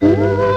Mm-hmm.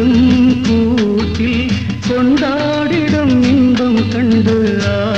கூடும் கூட்டில் கொண்டாடிடும் இன்பம் கண்டு ஆ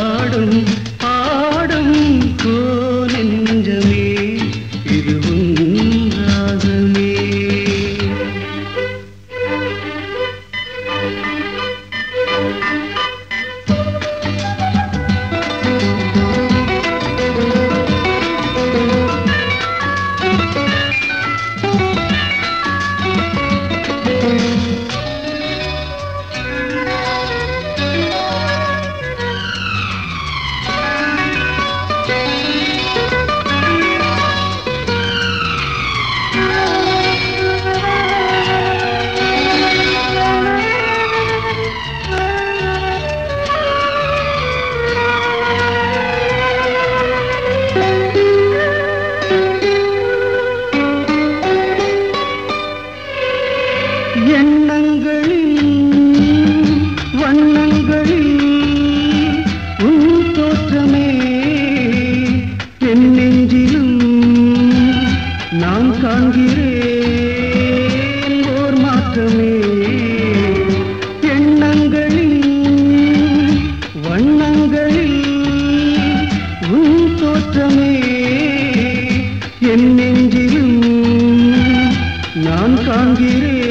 நான் காண்கிறேன்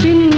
चिन्ह